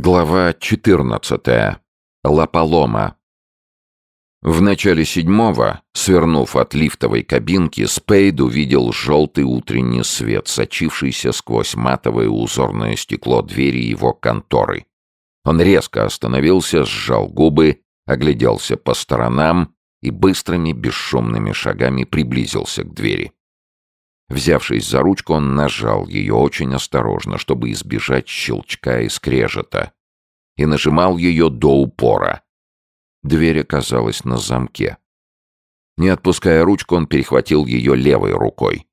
Глава 14. Лаполома. В начале седьмого, свернув от лифтовой кабинки, Спейд увидел желтый утренний свет, сочившийся сквозь матовое узорное стекло двери его конторы. Он резко остановился, сжал губы, огляделся по сторонам и быстрыми бесшумными шагами приблизился к двери. Взявшись за ручку, он нажал ее очень осторожно, чтобы избежать щелчка и скрежета, и нажимал ее до упора. Дверь оказалась на замке. Не отпуская ручку, он перехватил ее левой рукой.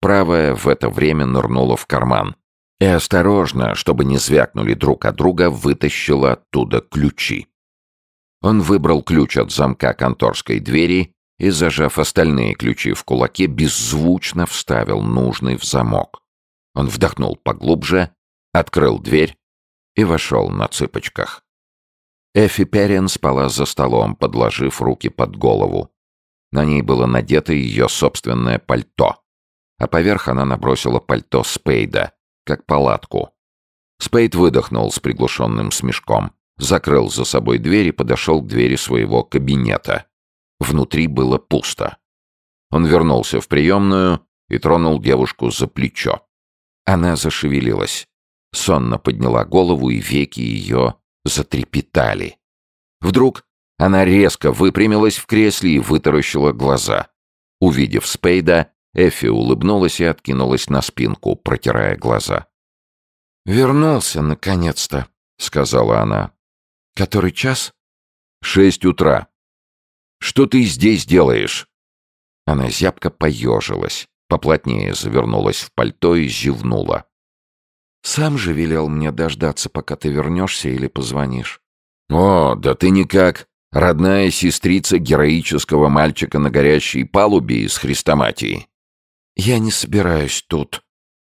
Правая в это время нырнула в карман и осторожно, чтобы не звякнули друг от друга, вытащила оттуда ключи. Он выбрал ключ от замка конторской двери и, зажав остальные ключи в кулаке, беззвучно вставил нужный в замок. Он вдохнул поглубже, открыл дверь и вошел на цыпочках. Эфи Перрин спала за столом, подложив руки под голову. На ней было надето ее собственное пальто, а поверх она набросила пальто Спейда, как палатку. Спейд выдохнул с приглушенным смешком, закрыл за собой дверь и подошел к двери своего кабинета. Внутри было пусто. Он вернулся в приемную и тронул девушку за плечо. Она зашевелилась. Сонно подняла голову, и веки ее затрепетали. Вдруг она резко выпрямилась в кресле и вытаращила глаза. Увидев Спейда, Эфи улыбнулась и откинулась на спинку, протирая глаза. «Вернулся, наконец-то», — сказала она. «Который час?» «Шесть утра», что ты здесь делаешь?» Она зябко поежилась, поплотнее завернулась в пальто и зевнула. «Сам же велел мне дождаться, пока ты вернешься или позвонишь». «О, да ты никак родная сестрица героического мальчика на горящей палубе из хрестоматии». «Я не собираюсь тут».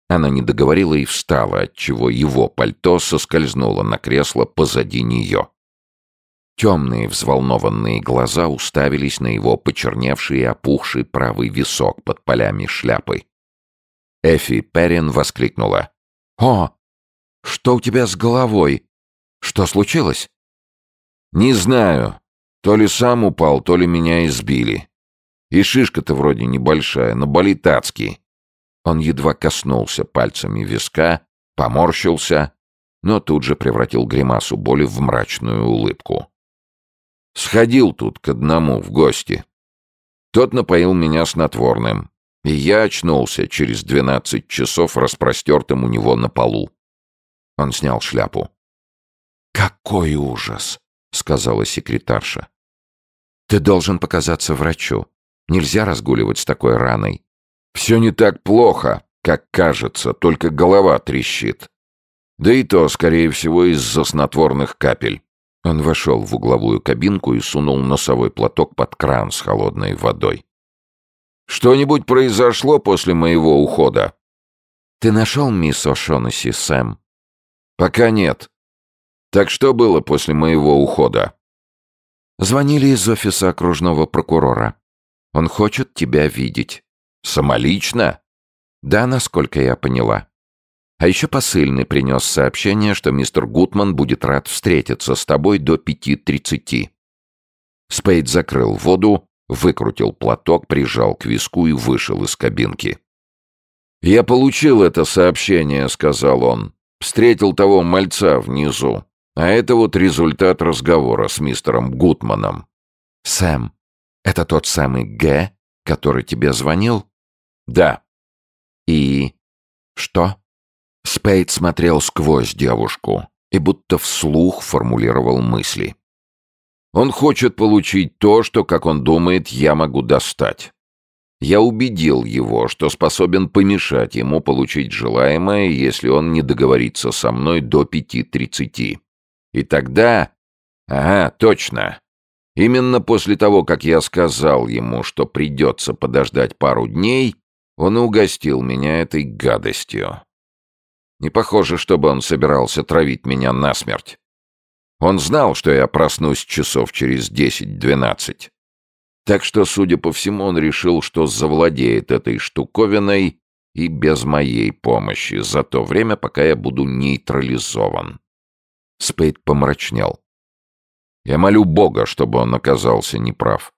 Она не договорила и встала, отчего его пальто соскользнуло на кресло позади нее. Темные взволнованные глаза уставились на его почерневший и опухший правый висок под полями шляпы. Эфи Перрин воскликнула. «О, что у тебя с головой? Что случилось?» «Не знаю. То ли сам упал, то ли меня избили. И шишка-то вроде небольшая, но болит адски». Он едва коснулся пальцами виска, поморщился, но тут же превратил гримасу боли в мрачную улыбку. Сходил тут к одному в гости. Тот напоил меня снотворным, и я очнулся через двенадцать часов распростертым у него на полу. Он снял шляпу. «Какой ужас!» — сказала секретарша. «Ты должен показаться врачу. Нельзя разгуливать с такой раной. Все не так плохо, как кажется, только голова трещит. Да и то, скорее всего, из-за снотворных капель. Он вошел в угловую кабинку и сунул носовой платок под кран с холодной водой. «Что-нибудь произошло после моего ухода?» «Ты нашел мисс О'Шонесси, Сэм?» «Пока нет. Так что было после моего ухода?» «Звонили из офиса окружного прокурора. Он хочет тебя видеть». «Самолично?» «Да, насколько я поняла». А еще посыльный принес сообщение, что мистер Гутман будет рад встретиться с тобой до пяти тридцати. Спейд закрыл воду, выкрутил платок, прижал к виску и вышел из кабинки. «Я получил это сообщение», — сказал он. «Встретил того мальца внизу. А это вот результат разговора с мистером Гутманом». «Сэм, это тот самый Г, который тебе звонил?» «Да». «И... что?» Спейд смотрел сквозь девушку и будто вслух формулировал мысли. Он хочет получить то, что, как он думает, я могу достать. Я убедил его, что способен помешать ему получить желаемое, если он не договорится со мной до пяти тридцати. И тогда... Ага, точно. Именно после того, как я сказал ему, что придется подождать пару дней, он угостил меня этой гадостью. Не похоже, чтобы он собирался травить меня насмерть. Он знал, что я проснусь часов через десять-двенадцать. Так что, судя по всему, он решил, что завладеет этой штуковиной и без моей помощи за то время, пока я буду нейтрализован. Спейд помрачнел. Я молю Бога, чтобы он оказался неправ.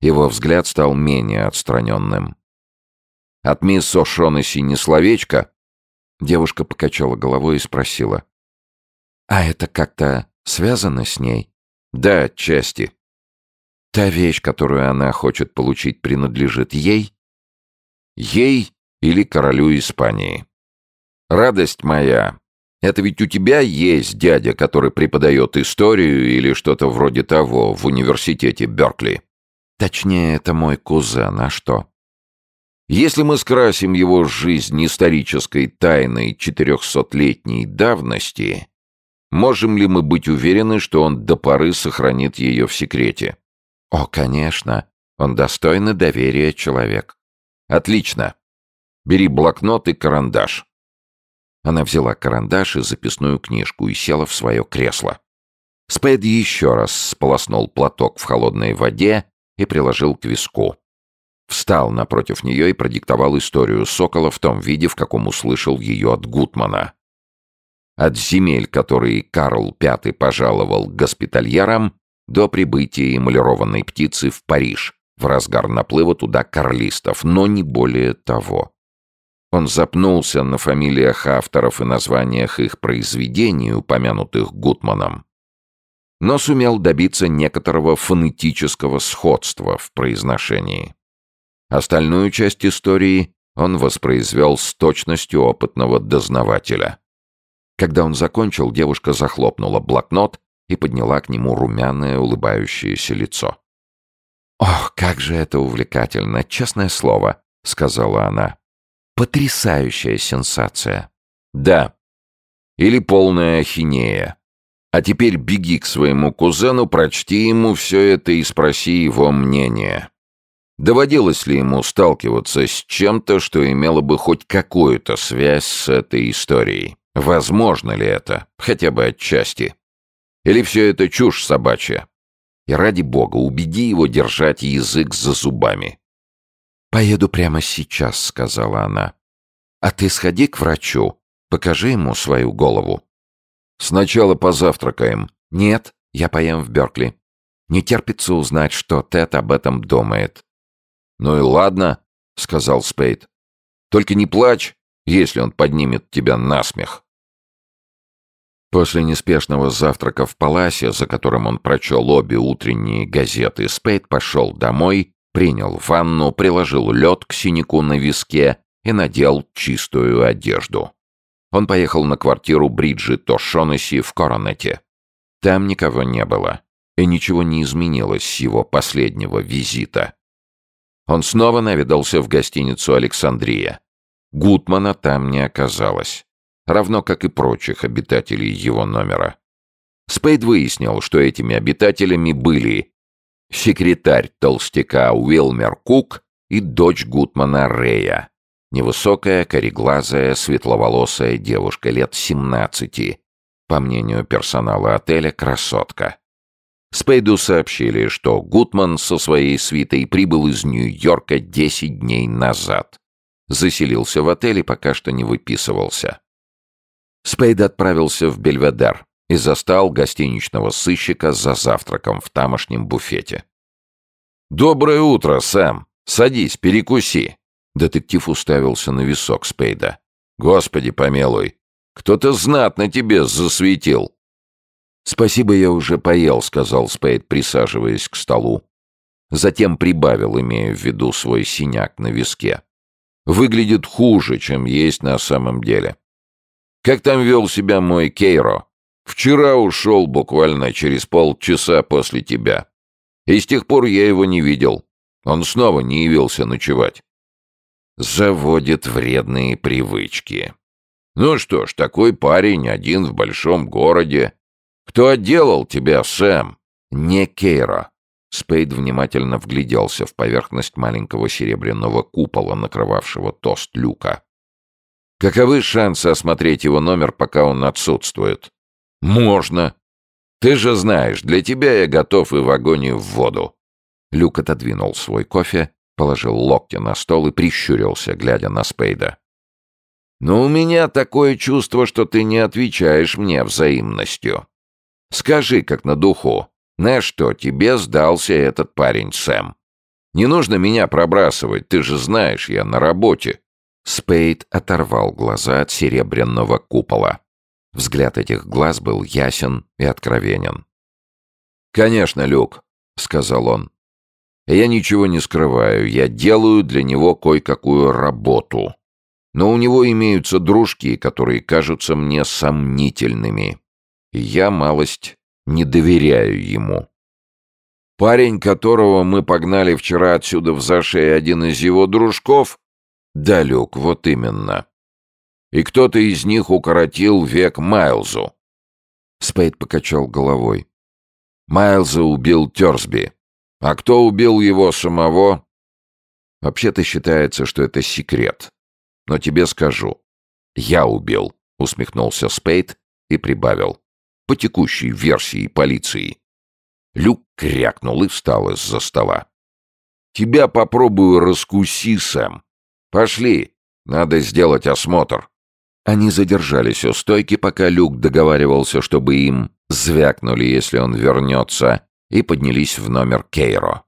Его взгляд стал менее отстраненным. «От мисс О'Шонесси не словечко?» Девушка покачала головой и спросила. «А это как-то связано с ней?» «Да, отчасти. Та вещь, которую она хочет получить, принадлежит ей?» «Ей или королю Испании?» «Радость моя, это ведь у тебя есть дядя, который преподает историю или что-то вроде того в университете Беркли?» «Точнее, это мой кузен, а что?» Если мы скрасим его жизнь исторической тайной четырехсотлетней давности, можем ли мы быть уверены, что он до поры сохранит ее в секрете? О, конечно, он достойный доверия человек. Отлично. Бери блокнот и карандаш. Она взяла карандаш и записную книжку и села в свое кресло. Спэд еще раз сполоснул платок в холодной воде и приложил к виску. Встал напротив нее и продиктовал историю Сокола в том виде, в каком услышал ее от Гутмана. От земель, которые Карл V пожаловал госпитальерам, до прибытия эмалированной птицы в Париж, в разгар наплыва туда карлистов, но не более того. Он запнулся на фамилиях авторов и названиях их произведений, упомянутых Гутманом, но сумел добиться некоторого фонетического сходства в произношении. Остальную часть истории он воспроизвел с точностью опытного дознавателя. Когда он закончил, девушка захлопнула блокнот и подняла к нему румяное улыбающееся лицо. «Ох, как же это увлекательно, честное слово», — сказала она. «Потрясающая сенсация». «Да. Или полная ахинея. А теперь беги к своему кузену, прочти ему все это и спроси его мнение. Доводилось ли ему сталкиваться с чем-то, что имело бы хоть какую-то связь с этой историей? Возможно ли это? Хотя бы отчасти. Или все это чушь собачья? И ради бога, убеди его держать язык за зубами. «Поеду прямо сейчас», — сказала она. «А ты сходи к врачу, покажи ему свою голову». «Сначала позавтракаем». «Нет, я поем в Беркли. Не терпится узнать, что Тед об этом думает. «Ну и ладно», — сказал Спейд. «Только не плачь, если он поднимет тебя на смех». После неспешного завтрака в паласе, за которым он прочел обе утренние газеты, Спейд пошел домой, принял ванну, приложил лед к синяку на виске и надел чистую одежду. Он поехал на квартиру Бриджит Тошонесси в Коронете. Там никого не было, и ничего не изменилось с его последнего визита. Он снова наведался в гостиницу «Александрия». Гутмана там не оказалось, равно как и прочих обитателей его номера. Спейд выяснил, что этими обитателями были секретарь толстяка Уилмер Кук и дочь Гутмана Рея, невысокая, кореглазая, светловолосая девушка лет 17, по мнению персонала отеля, красотка. Спейду сообщили, что Гутман со своей свитой прибыл из Нью-Йорка 10 дней назад. Заселился в отеле, пока что не выписывался. Спейд отправился в Бельведер и застал гостиничного сыщика за завтраком в тамошнем буфете. «Доброе утро, Сэм! Садись, перекуси!» Детектив уставился на висок Спейда. «Господи помилуй! Кто-то знатно тебе засветил!» «Спасибо, я уже поел», — сказал Спейд, присаживаясь к столу. Затем прибавил, имея в виду свой синяк на виске. «Выглядит хуже, чем есть на самом деле. Как там вел себя мой Кейро? Вчера ушел буквально через полчаса после тебя. И с тех пор я его не видел. Он снова не явился ночевать. Заводит вредные привычки. Ну что ж, такой парень один в большом городе. «Кто отделал тебя, Сэм?» «Не Кейра». Спейд внимательно вгляделся в поверхность маленького серебряного купола, накрывавшего тост люка. «Каковы шансы осмотреть его номер, пока он отсутствует?» «Можно. Ты же знаешь, для тебя я готов и в огонь, и в воду». Люк отодвинул свой кофе, положил локти на стол и прищурился, глядя на Спейда. Но у меня такое чувство, что ты не отвечаешь мне взаимностью. Скажи, как на духу, на что тебе сдался этот парень Сэм? Не нужно меня пробрасывать, ты же знаешь, я на работе». Спейд оторвал глаза от серебряного купола. Взгляд этих глаз был ясен и откровенен. «Конечно, Люк», — сказал он. «Я ничего не скрываю, я делаю для него кое-какую работу. Но у него имеются дружки, которые кажутся мне сомнительными. Я, малость, не доверяю ему. Парень, которого мы погнали вчера отсюда в зашей, один из его дружков? Да, Люк, вот именно. И кто-то из них укоротил век Майлзу. Спейд покачал головой. Майлза убил Терсби. А кто убил его самого? Вообще-то считается, что это секрет. Но тебе скажу. Я убил, усмехнулся Спейд и прибавил. По текущей версии полиции. Люк крякнул и встал из-за стола. «Тебя попробую раскуси, Сэм. Пошли, надо сделать осмотр». Они задержались у стойки, пока Люк договаривался, чтобы им звякнули, если он вернется, и поднялись в номер Кейро.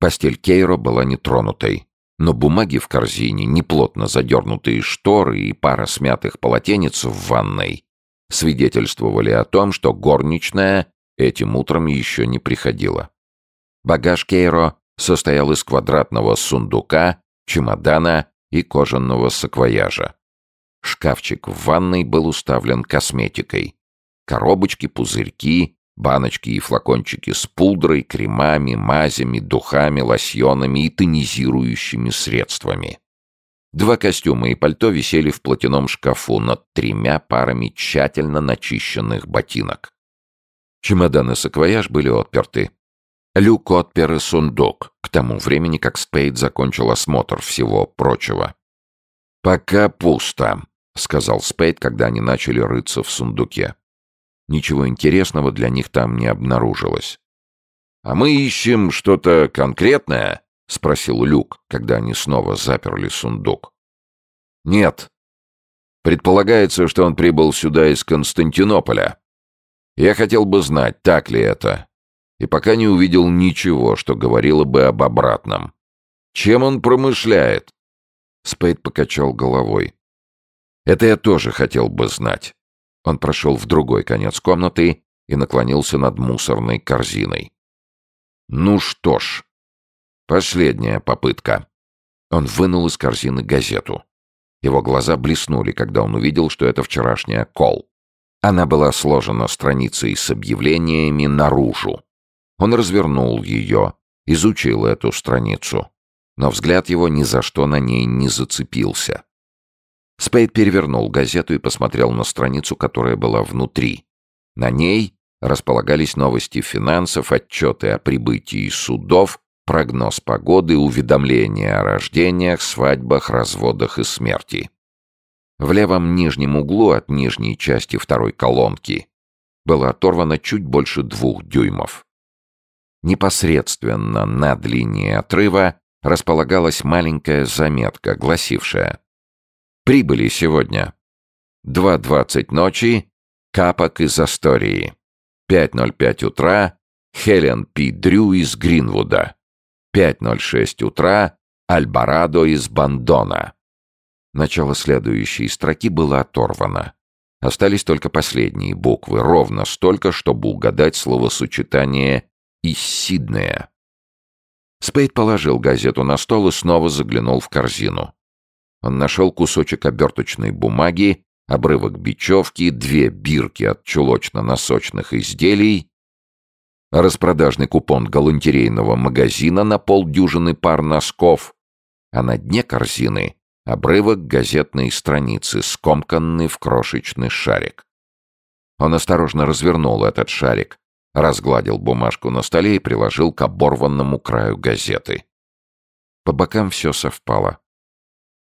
Постель Кейро была нетронутой, но бумаги в корзине, неплотно задернутые шторы и пара смятых полотенец в ванной свидетельствовали о том, что горничная этим утром еще не приходила. Багаж Кейро состоял из квадратного сундука, чемодана и кожаного саквояжа. Шкафчик в ванной был уставлен косметикой. Коробочки, пузырьки, баночки и флакончики с пудрой, кремами, мазями, духами, лосьонами и тонизирующими средствами. Два костюма и пальто висели в платяном шкафу над тремя парами тщательно начищенных ботинок. Чемодан и саквояж были отперты. Люк отпер и сундук, к тому времени, как Спейд закончил осмотр всего прочего. «Пока пусто», — сказал Спейд, когда они начали рыться в сундуке. Ничего интересного для них там не обнаружилось. «А мы ищем что-то конкретное?» — спросил Люк, когда они снова заперли сундук. «Нет. Предполагается, что он прибыл сюда из Константинополя. Я хотел бы знать, так ли это. И пока не увидел ничего, что говорило бы об обратном. Чем он промышляет?» Спейд покачал головой. «Это я тоже хотел бы знать». Он прошел в другой конец комнаты и наклонился над мусорной корзиной. «Ну что ж, последняя попытка». Он вынул из корзины газету. Его глаза блеснули, когда он увидел, что это вчерашняя кол. Она была сложена страницей с объявлениями наружу. Он развернул ее, изучил эту страницу. Но взгляд его ни за что на ней не зацепился. Спейд перевернул газету и посмотрел на страницу, которая была внутри. На ней располагались новости финансов, отчеты о прибытии судов, прогноз погоды, уведомления о рождениях, свадьбах, разводах и смерти. В левом нижнем углу от нижней части второй колонки было оторвано чуть больше двух дюймов. Непосредственно над линией отрыва располагалась маленькая заметка, гласившая «Прибыли сегодня. 2.20 ночи, Капок из Астории. 5.05 утра, Хелен Пи Дрю из Гринвуда. 5.06 утра, Альбарадо из Бандона. Начало следующей строки было оторвано. Остались только последние буквы, ровно столько, чтобы угадать словосочетание «из Сиднея». Спейд положил газету на стол и снова заглянул в корзину. Он нашел кусочек оберточной бумаги, обрывок бечевки, две бирки от чулочно-носочных изделий, распродажный купон галантерейного магазина на полдюжины пар носков, а на дне корзины Обрывок газетной страницы, скомканный в крошечный шарик. Он осторожно развернул этот шарик, разгладил бумажку на столе и приложил к оборванному краю газеты. По бокам все совпало.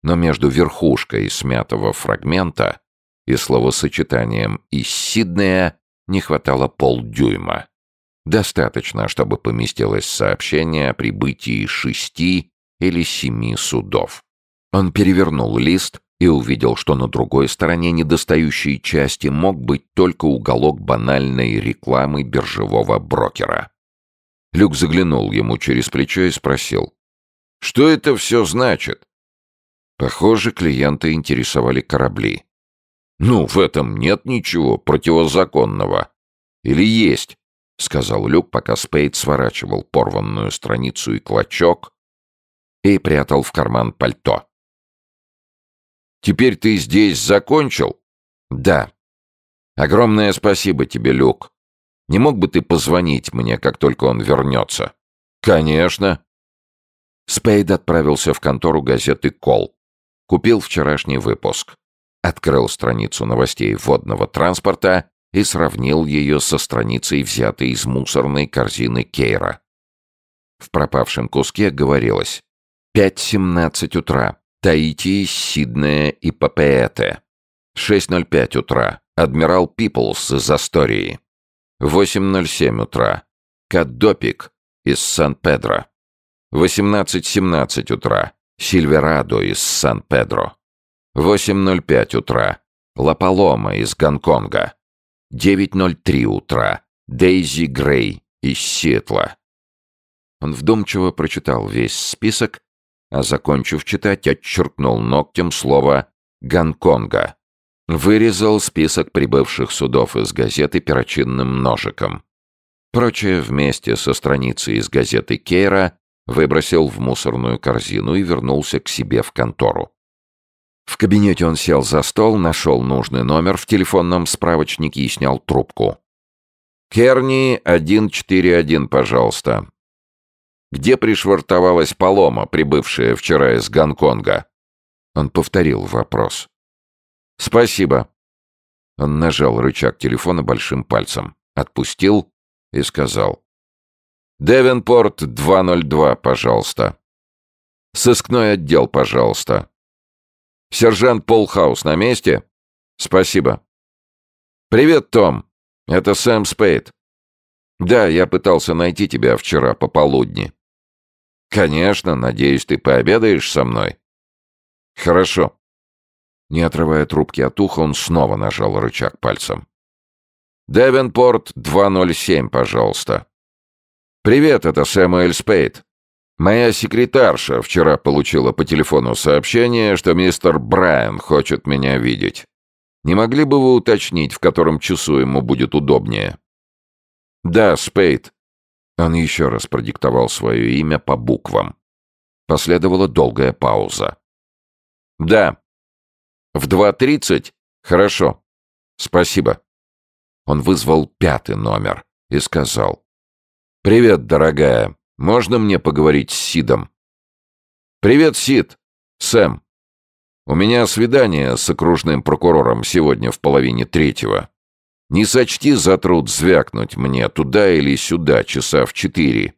Но между верхушкой смятого фрагмента и словосочетанием «из Сиднея» не хватало полдюйма. Достаточно, чтобы поместилось сообщение о прибытии шести или семи судов. Он перевернул лист и увидел, что на другой стороне недостающей части мог быть только уголок банальной рекламы биржевого брокера. Люк заглянул ему через плечо и спросил. «Что это все значит?» Похоже, клиента интересовали корабли. «Ну, в этом нет ничего противозаконного. Или есть?» — сказал Люк, пока Спейд сворачивал порванную страницу и клочок и прятал в карман пальто. «Теперь ты здесь закончил?» «Да». «Огромное спасибо тебе, Люк. Не мог бы ты позвонить мне, как только он вернется?» «Конечно». Спейд отправился в контору газеты «Кол». Купил вчерашний выпуск. Открыл страницу новостей водного транспорта и сравнил ее со страницей, взятой из мусорной корзины Кейра. В пропавшем куске говорилось 5.17 утра. Таити, Сиднея и Папеэте. 6.05 утра. Адмирал Пиплс из Астории. 8.07 утра. Кадопик из Сан-Педро. 18.17 утра. Сильверадо из Сан-Педро. 8.05 утра. Лапалома из Гонконга. 9.03 утра. Дейзи Грей из Сиэтла. Он вдумчиво прочитал весь список, а, закончив читать, отчеркнул ногтем слово «Гонконга». Вырезал список прибывших судов из газеты перочинным ножиком. Прочее вместе со страницей из газеты Кейра выбросил в мусорную корзину и вернулся к себе в контору. В кабинете он сел за стол, нашел нужный номер в телефонном справочнике и снял трубку. «Керни 141, пожалуйста. Где пришвартовалась Палома, прибывшая вчера из Гонконга?» Он повторил вопрос. «Спасибо». Он нажал рычаг телефона большим пальцем, отпустил и сказал. «Девенпорт 202, пожалуйста. Сыскной отдел, пожалуйста. Сержант Полхаус на месте? Спасибо. Привет, Том. Это Сэм Спейд. Да, я пытался найти тебя вчера пополудни. Конечно, надеюсь, ты пообедаешь со мной. Хорошо. Не отрывая трубки от уха, он снова нажал рычаг пальцем. Девенпорт 207, пожалуйста. Привет, это Сэмуэль Спейд. Моя секретарша вчера получила по телефону сообщение, что мистер Брайан хочет меня видеть. Не могли бы вы уточнить, в котором часу ему будет удобнее? Да, Спейд. Он еще раз продиктовал свое имя по буквам. Последовала долгая пауза. Да. В 2.30? Хорошо. Спасибо. Он вызвал пятый номер и сказал. «Привет, дорогая. Можно мне поговорить с Сидом?» «Привет, Сид. Сэм. У меня свидание с окружным прокурором сегодня в половине третьего. Не сочти за труд звякнуть мне туда или сюда часа в четыре,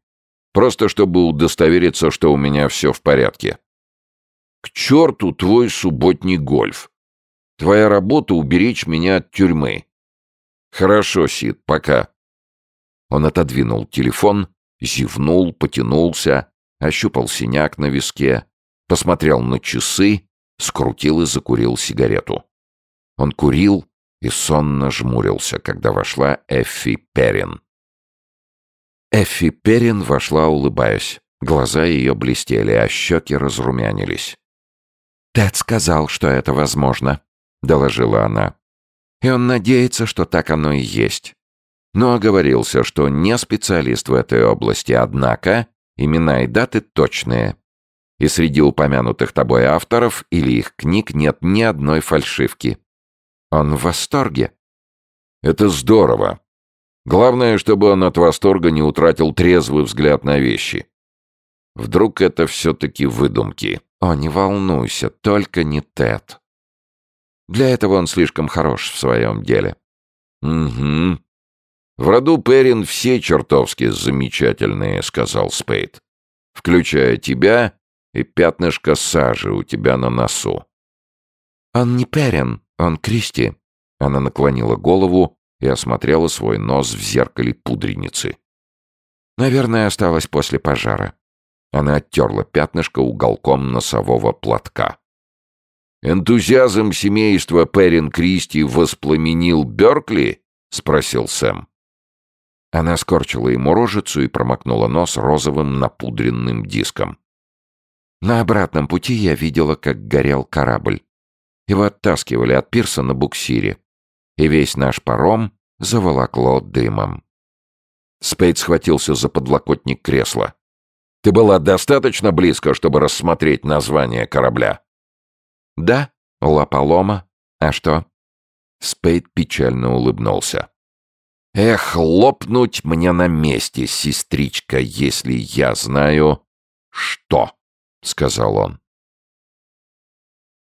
просто чтобы удостовериться, что у меня все в порядке. К черту твой субботний гольф. Твоя работа — уберечь меня от тюрьмы. Хорошо, Сид, пока. Он отодвинул телефон Зевнул, потянулся, ощупал синяк на виске, посмотрел на часы, скрутил и закурил сигарету. Он курил и сонно жмурился, когда вошла Эффи Перрин. Эффи Перрин вошла, улыбаясь. Глаза ее блестели, а щеки разрумянились. «Тед сказал, что это возможно», — доложила она. «И он надеется, что так оно и есть но оговорился, что не специалист в этой области, однако имена и даты точные. И среди упомянутых тобой авторов или их книг нет ни одной фальшивки. Он в восторге. Это здорово. Главное, чтобы он от восторга не утратил трезвый взгляд на вещи. Вдруг это все-таки выдумки. О, не волнуйся, только не Тед. Для этого он слишком хорош в своем деле. Угу. «В роду Перин все чертовски замечательные», — сказал Спейд. «Включая тебя и пятнышко сажи у тебя на носу». «Он не Перин, он Кристи». Она наклонила голову и осмотрела свой нос в зеркале пудреницы. «Наверное, осталось после пожара». Она оттерла пятнышко уголком носового платка. «Энтузиазм семейства Перрин Кристи воспламенил Беркли?» — спросил Сэм. Она скорчила ему рожицу и промокнула нос розовым напудренным диском. На обратном пути я видела, как горел корабль. Его оттаскивали от пирса на буксире. И весь наш паром заволокло дымом. Спейд схватился за подлокотник кресла. «Ты была достаточно близко, чтобы рассмотреть название корабля?» «Да, Лапалома. А что?» Спейд печально улыбнулся. «Эх, лопнуть мне на месте, сестричка, если я знаю...» «Что?» — сказал он.